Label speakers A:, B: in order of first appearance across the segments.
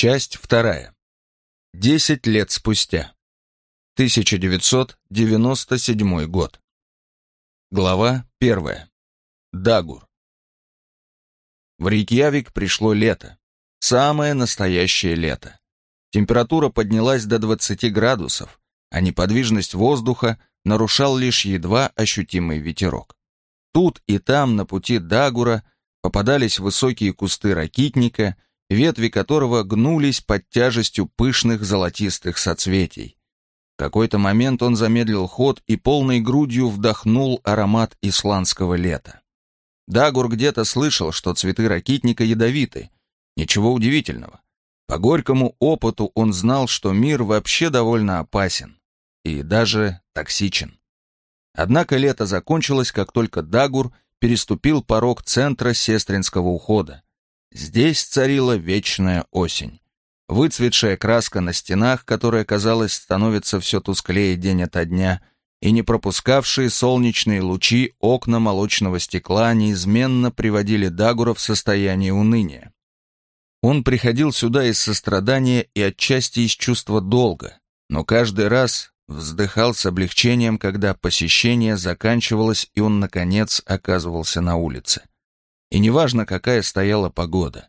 A: Часть вторая. Десять лет спустя. 1997 год. Глава первая. Дагур. В Рейкьявик пришло лето. Самое настоящее лето. Температура поднялась до 20 градусов, а неподвижность воздуха нарушал лишь едва ощутимый ветерок. Тут и там на пути Дагура попадались высокие кусты ракитника, ветви которого гнулись под тяжестью пышных золотистых соцветий. В какой-то момент он замедлил ход и полной грудью вдохнул аромат исландского лета. Дагур где-то слышал, что цветы ракитника ядовиты. Ничего удивительного. По горькому опыту он знал, что мир вообще довольно опасен и даже токсичен. Однако лето закончилось, как только Дагур переступил порог центра сестринского ухода. Здесь царила вечная осень. Выцветшая краска на стенах, которая, казалось, становится все тусклее день ото дня, и не пропускавшие солнечные лучи окна молочного стекла неизменно приводили Дагура в состояние уныния. Он приходил сюда из сострадания и отчасти из чувства долга, но каждый раз вздыхал с облегчением, когда посещение заканчивалось и он, наконец, оказывался на улице. И неважно, какая стояла погода.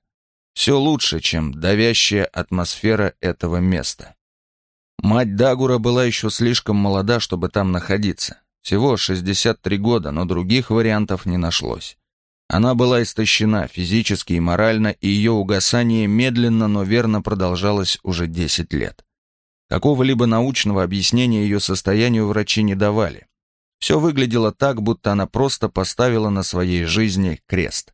A: Все лучше, чем давящая атмосфера этого места. Мать Дагура была еще слишком молода, чтобы там находиться. Всего 63 года, но других вариантов не нашлось. Она была истощена физически и морально, и ее угасание медленно, но верно продолжалось уже 10 лет. Какого-либо научного объяснения ее состоянию врачи не давали. Все выглядело так, будто она просто поставила на своей жизни крест.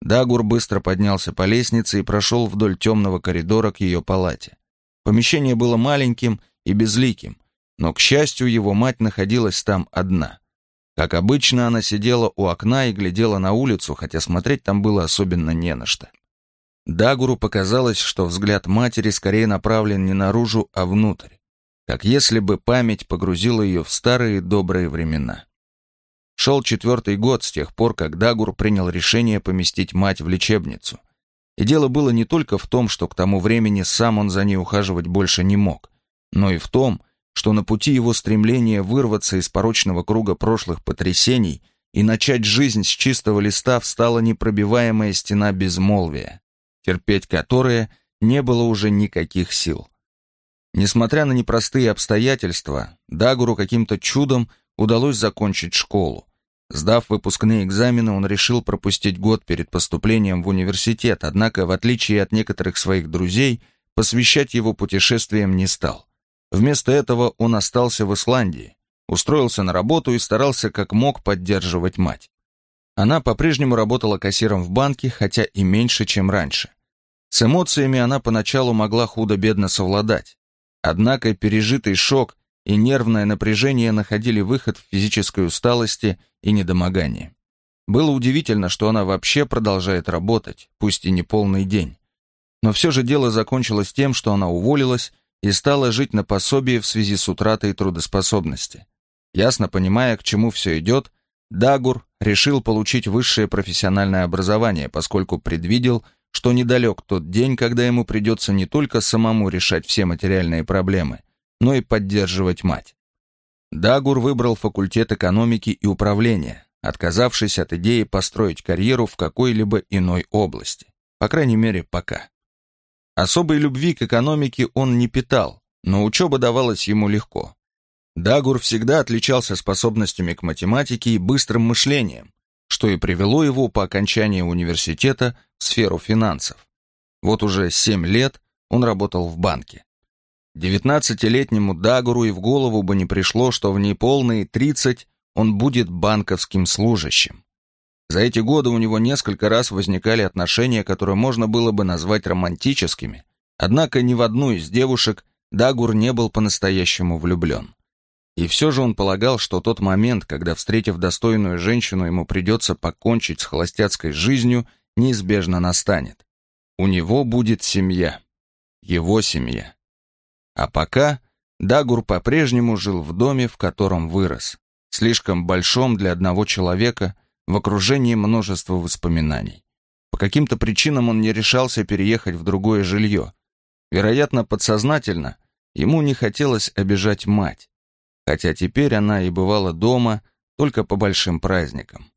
A: Дагур быстро поднялся по лестнице и прошел вдоль темного коридора к ее палате. Помещение было маленьким и безликим, но, к счастью, его мать находилась там одна. Как обычно, она сидела у окна и глядела на улицу, хотя смотреть там было особенно не на что. Дагуру показалось, что взгляд матери скорее направлен не наружу, а внутрь, как если бы память погрузила ее в старые добрые времена. Шел четвертый год с тех пор, как Дагур принял решение поместить мать в лечебницу. И дело было не только в том, что к тому времени сам он за ней ухаживать больше не мог, но и в том, что на пути его стремления вырваться из порочного круга прошлых потрясений и начать жизнь с чистого листа встала непробиваемая стена безмолвия терпеть которые не было уже никаких сил. Несмотря на непростые обстоятельства, Дагуру каким-то чудом удалось закончить школу. Сдав выпускные экзамены, он решил пропустить год перед поступлением в университет, однако, в отличие от некоторых своих друзей, посвящать его путешествиям не стал. Вместо этого он остался в Исландии, устроился на работу и старался как мог поддерживать мать. Она по-прежнему работала кассиром в банке, хотя и меньше, чем раньше. С эмоциями она поначалу могла худо-бедно совладать. Однако пережитый шок и нервное напряжение находили выход в физической усталости и недомогании. Было удивительно, что она вообще продолжает работать, пусть и не полный день. Но все же дело закончилось тем, что она уволилась и стала жить на пособии в связи с утратой трудоспособности. Ясно понимая, к чему все идет, Дагур решил получить высшее профессиональное образование, поскольку предвидел, что недалек тот день, когда ему придется не только самому решать все материальные проблемы, но и поддерживать мать. Дагур выбрал факультет экономики и управления, отказавшись от идеи построить карьеру в какой-либо иной области, по крайней мере, пока. Особой любви к экономике он не питал, но учеба давалась ему легко. Дагур всегда отличался способностями к математике и быстрым мышлением, что и привело его по окончании университета в сферу финансов. Вот уже семь лет он работал в банке. Девятнадцатилетнему Дагуру и в голову бы не пришло, что в неполные тридцать он будет банковским служащим. За эти годы у него несколько раз возникали отношения, которые можно было бы назвать романтическими, однако ни в одну из девушек Дагур не был по-настоящему влюблен. И все же он полагал, что тот момент, когда, встретив достойную женщину, ему придется покончить с холостяцкой жизнью, неизбежно настанет. У него будет семья. Его семья. А пока Дагур по-прежнему жил в доме, в котором вырос, слишком большом для одного человека, в окружении множества воспоминаний. По каким-то причинам он не решался переехать в другое жилье, Вероятно, подсознательно ему не хотелось обижать мать, хотя теперь она и бывала дома только по большим праздникам.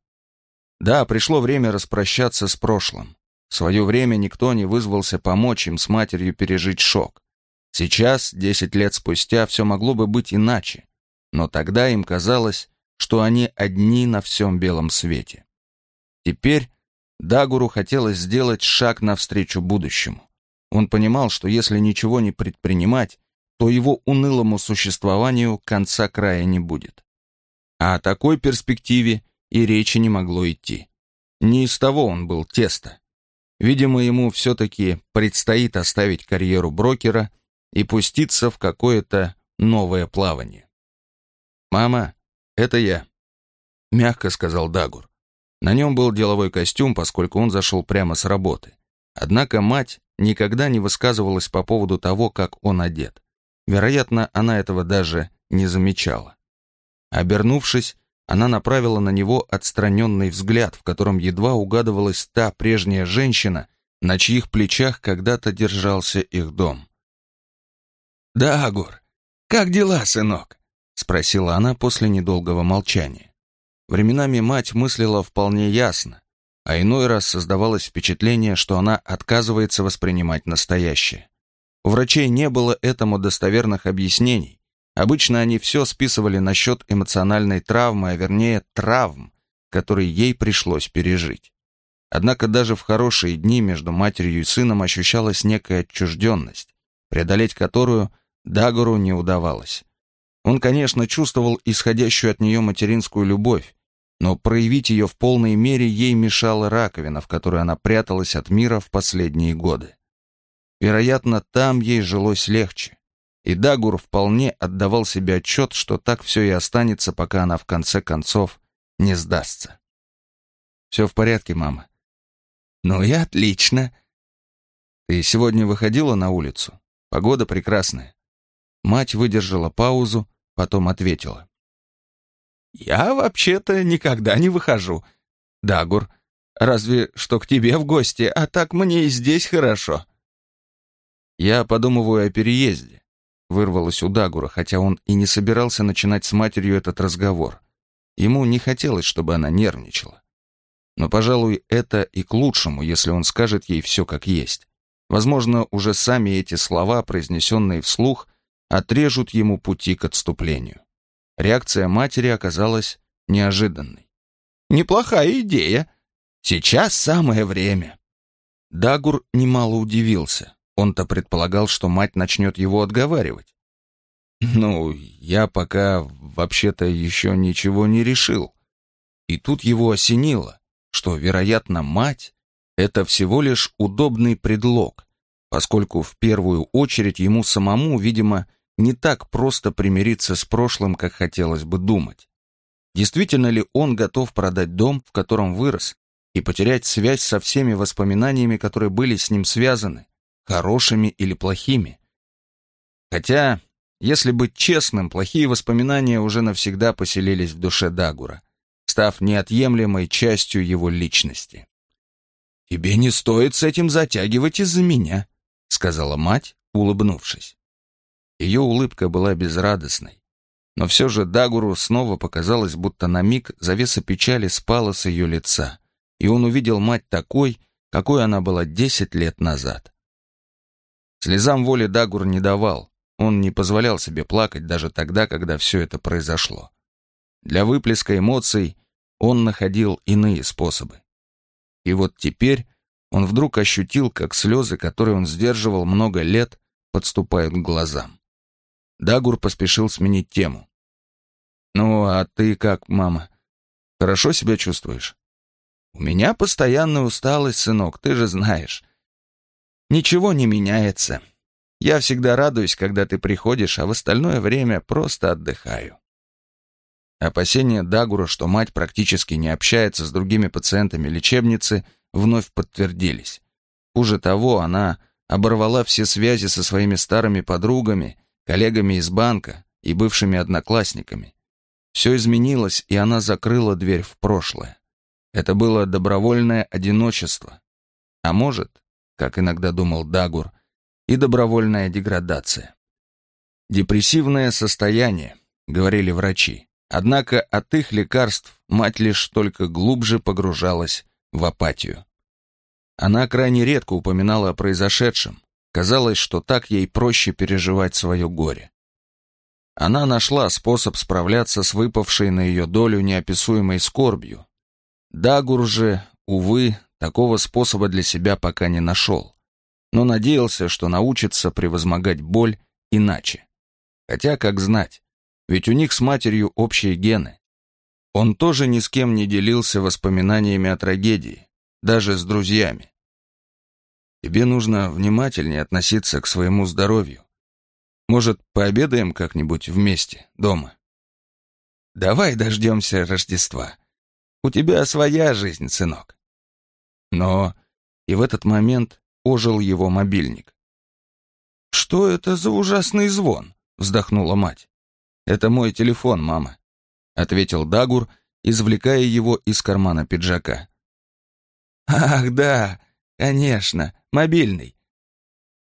A: Да, пришло время распрощаться с прошлым. В свое время никто не вызвался помочь им с матерью пережить шок. Сейчас, десять лет спустя, все могло бы быть иначе, но тогда им казалось, что они одни на всем белом свете. Теперь Дагуру хотелось сделать шаг навстречу будущему. Он понимал, что если ничего не предпринимать, то его унылому существованию конца края не будет. А о такой перспективе и речи не могло идти. Не из того он был тесто. Видимо, ему все-таки предстоит оставить карьеру брокера и пуститься в какое-то новое плавание. «Мама, это я», — мягко сказал Дагур. На нем был деловой костюм, поскольку он зашел прямо с работы. Однако мать никогда не высказывалась по поводу того, как он одет. Вероятно, она этого даже не замечала. Обернувшись, она направила на него отстраненный взгляд, в котором едва угадывалась та прежняя женщина, на чьих плечах когда-то держался их дом. «Да, Агур, как дела, сынок?» — спросила она после недолгого молчания. Временами мать мыслила вполне ясно, а иной раз создавалось впечатление, что она отказывается воспринимать настоящее. У врачей не было этому достоверных объяснений. Обычно они все списывали на счет эмоциональной травмы, а вернее травм, которые ей пришлось пережить. Однако даже в хорошие дни между матерью и сыном ощущалась некая отчужденность, преодолеть которую Дагору не удавалось. Он, конечно, чувствовал исходящую от нее материнскую любовь, но проявить ее в полной мере ей мешала раковина, в которой она пряталась от мира в последние годы. Вероятно, там ей жилось легче, и Дагур вполне отдавал себе отчет, что так все и останется, пока она в конце концов не сдастся. «Все в порядке, мама». «Ну и отлично». «Ты сегодня выходила на улицу? Погода прекрасная». Мать выдержала паузу, потом ответила. «Я вообще-то никогда не выхожу. Дагур, разве что к тебе в гости, а так мне и здесь хорошо». «Я подумываю о переезде», — вырвалось у Дагура, хотя он и не собирался начинать с матерью этот разговор. Ему не хотелось, чтобы она нервничала. Но, пожалуй, это и к лучшему, если он скажет ей все как есть. Возможно, уже сами эти слова, произнесенные вслух, отрежут ему пути к отступлению. Реакция матери оказалась неожиданной. «Неплохая идея. Сейчас самое время». Дагур немало удивился. Он-то предполагал, что мать начнет его отговаривать. «Ну, я пока вообще-то еще ничего не решил». И тут его осенило, что, вероятно, мать — это всего лишь удобный предлог, поскольку в первую очередь ему самому, видимо, не так просто примириться с прошлым, как хотелось бы думать. Действительно ли он готов продать дом, в котором вырос, и потерять связь со всеми воспоминаниями, которые были с ним связаны, хорошими или плохими? Хотя, если быть честным, плохие воспоминания уже навсегда поселились в душе Дагура, став неотъемлемой частью его личности. «Тебе не стоит с этим затягивать из-за меня», — сказала мать, улыбнувшись. Ее улыбка была безрадостной. Но все же Дагуру снова показалось, будто на миг завеса печали спала с ее лица, и он увидел мать такой, какой она была десять лет назад. Слезам воли Дагур не давал, он не позволял себе плакать даже тогда, когда все это произошло. Для выплеска эмоций он находил иные способы. И вот теперь он вдруг ощутил, как слезы, которые он сдерживал много лет, подступают к глазам. Дагур поспешил сменить тему. «Ну, а ты как, мама? Хорошо себя чувствуешь?» «У меня постоянная усталость, сынок, ты же знаешь. Ничего не меняется. Я всегда радуюсь, когда ты приходишь, а в остальное время просто отдыхаю». Опасения Дагура, что мать практически не общается с другими пациентами лечебницы, вновь подтвердились. Хуже того, она оборвала все связи со своими старыми подругами коллегами из банка и бывшими одноклассниками. Все изменилось, и она закрыла дверь в прошлое. Это было добровольное одиночество. А может, как иногда думал Дагур, и добровольная деградация. Депрессивное состояние, говорили врачи, однако от их лекарств мать лишь только глубже погружалась в апатию. Она крайне редко упоминала о произошедшем, казалось, что так ей проще переживать свое горе. Она нашла способ справляться с выпавшей на ее долю неописуемой скорбью. Дагур же, увы, такого способа для себя пока не нашел, но надеялся, что научится превозмогать боль иначе. Хотя, как знать, ведь у них с матерью общие гены. Он тоже ни с кем не делился воспоминаниями о трагедии, даже с друзьями. Тебе нужно внимательнее относиться к своему здоровью. Может, пообедаем как-нибудь вместе, дома? Давай дождемся Рождества. У тебя своя жизнь, сынок. Но и в этот момент ожил его мобильник. «Что это за ужасный звон?» — вздохнула мать. «Это мой телефон, мама», — ответил Дагур, извлекая его из кармана пиджака. «Ах, да, конечно, мобильный.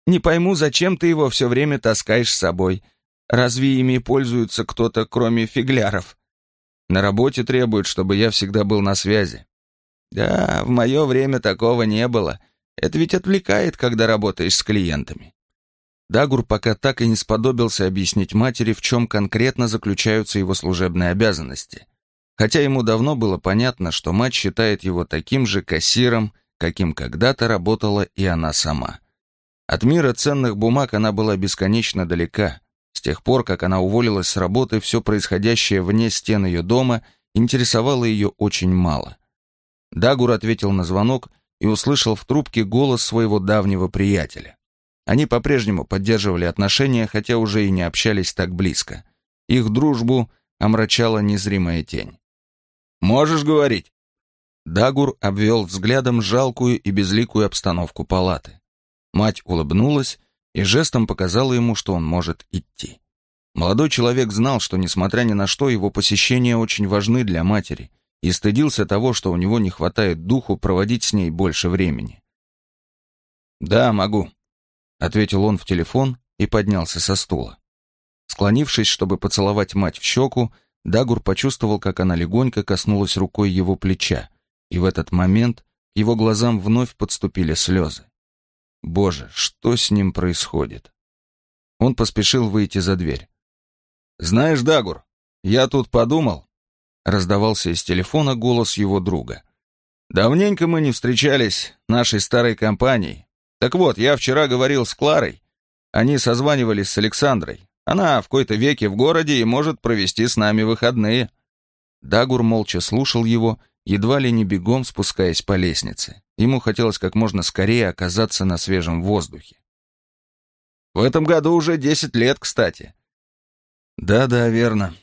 A: Не пойму, зачем ты его все время таскаешь с собой. Разве ими пользуется кто-то, кроме фигляров? На работе требуют, чтобы я всегда был на связи. Да, в мое время такого не было. Это ведь отвлекает, когда работаешь с клиентами. Дагур пока так и не сподобился объяснить матери, в чем конкретно заключаются его служебные обязанности. Хотя ему давно было понятно, что мать считает его таким же кассиром, каким когда-то работала и она сама. От мира ценных бумаг она была бесконечно далека. С тех пор, как она уволилась с работы, все происходящее вне стен ее дома интересовало ее очень мало. Дагур ответил на звонок и услышал в трубке голос своего давнего приятеля. Они по-прежнему поддерживали отношения, хотя уже и не общались так близко. Их дружбу омрачала незримая тень. «Можешь говорить?» Дагур обвел взглядом жалкую и безликую обстановку палаты. Мать улыбнулась и жестом показала ему, что он может идти. Молодой человек знал, что, несмотря ни на что, его посещения очень важны для матери, и стыдился того, что у него не хватает духу проводить с ней больше времени. «Да, могу», ответил он в телефон и поднялся со стула. Склонившись, чтобы поцеловать мать в щеку, Дагур почувствовал, как она легонько коснулась рукой его плеча, и в этот момент его глазам вновь подступили слезы. Боже, что с ним происходит? Он поспешил выйти за дверь. «Знаешь, Дагур, я тут подумал», — раздавался из телефона голос его друга. «Давненько мы не встречались нашей старой компанией, так вот, я вчера говорил с Кларой. Они созванивались с Александрой. Она в какой-то веке в городе и может провести с нами выходные». Дагур молча слушал его, едва ли не бегом спускаясь по лестнице. Ему хотелось как можно скорее оказаться на свежем воздухе. «В этом году уже десять лет, кстати». «Да-да, верно.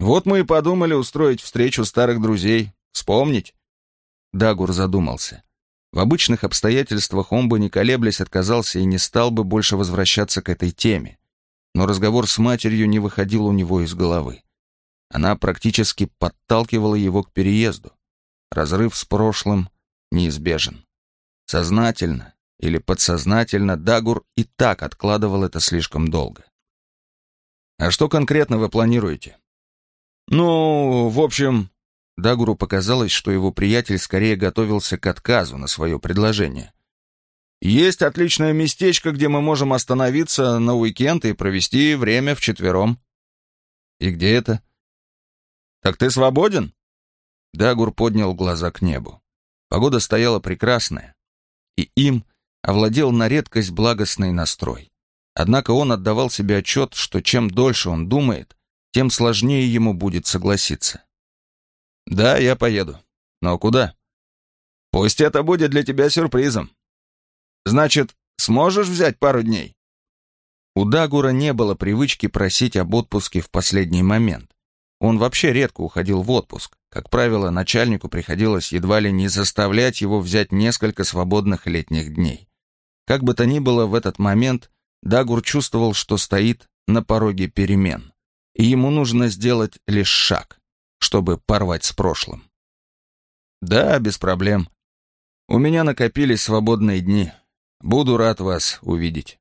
A: Вот мы и подумали устроить встречу старых друзей. Вспомнить». Дагур задумался. В обычных обстоятельствах он бы, не колеблясь, отказался и не стал бы больше возвращаться к этой теме. Но разговор с матерью не выходил у него из головы. Она практически подталкивала его к переезду. Разрыв с прошлым неизбежен. Сознательно или подсознательно Дагур и так откладывал это слишком долго. «А что конкретно вы планируете?» «Ну, в общем, Дагуру показалось, что его приятель скорее готовился к отказу на свое предложение. «Есть отличное местечко, где мы можем остановиться на уикенд и провести время вчетвером». «И где это?» «Так ты свободен?» Дагур поднял глаза к небу. Погода стояла прекрасная, и им овладел на редкость благостный настрой. Однако он отдавал себе отчет, что чем дольше он думает, тем сложнее ему будет согласиться. «Да, я поеду. Но куда?» «Пусть это будет для тебя сюрпризом. Значит, сможешь взять пару дней?» У Дагура не было привычки просить об отпуске в последний момент. Он вообще редко уходил в отпуск. Как правило, начальнику приходилось едва ли не заставлять его взять несколько свободных летних дней. Как бы то ни было, в этот момент Дагур чувствовал, что стоит на пороге перемен, и ему нужно сделать лишь шаг чтобы порвать с прошлым. Да, без проблем. У меня накопились свободные дни. Буду рад вас увидеть.